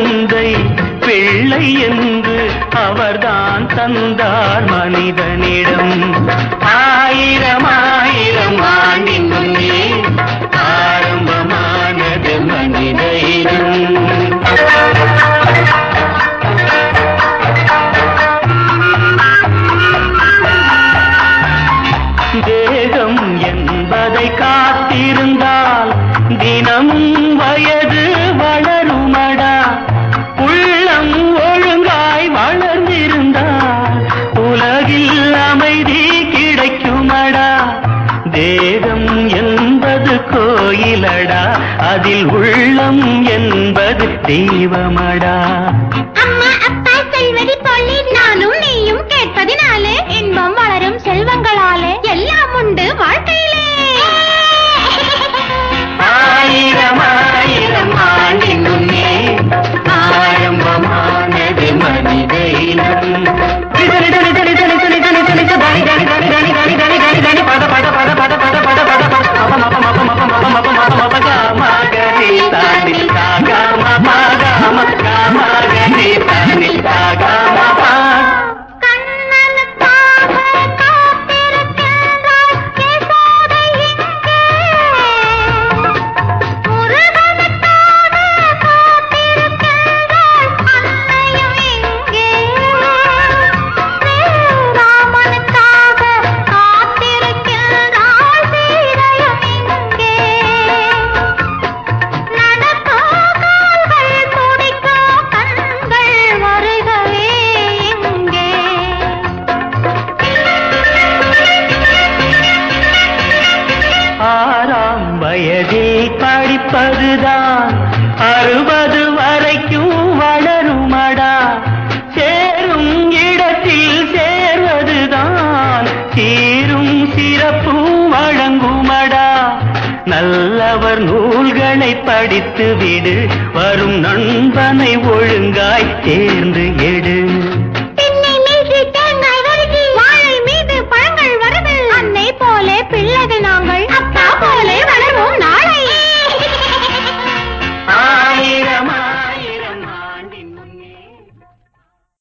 தந்தை பிள்ளை என்று அவர்தான் தந்தார் மனிதனிடம். அமைதி கிடைக்குமடா. தேகம் என்பது கோயிலடா. அதில் உள்ளம் என்பது தெய்வமடா. படிப்பதுதான் அறுபது வரைக்கும் வளருமடா? சேரும் இடத்தில் சேர்வதுதான். தீரும் சிறப்பும் வழங்குமடா? நல்லவர் நூல்களை படித்து விடு. வரும் நண்பனை ஒழுங்காய் தேர்ந்து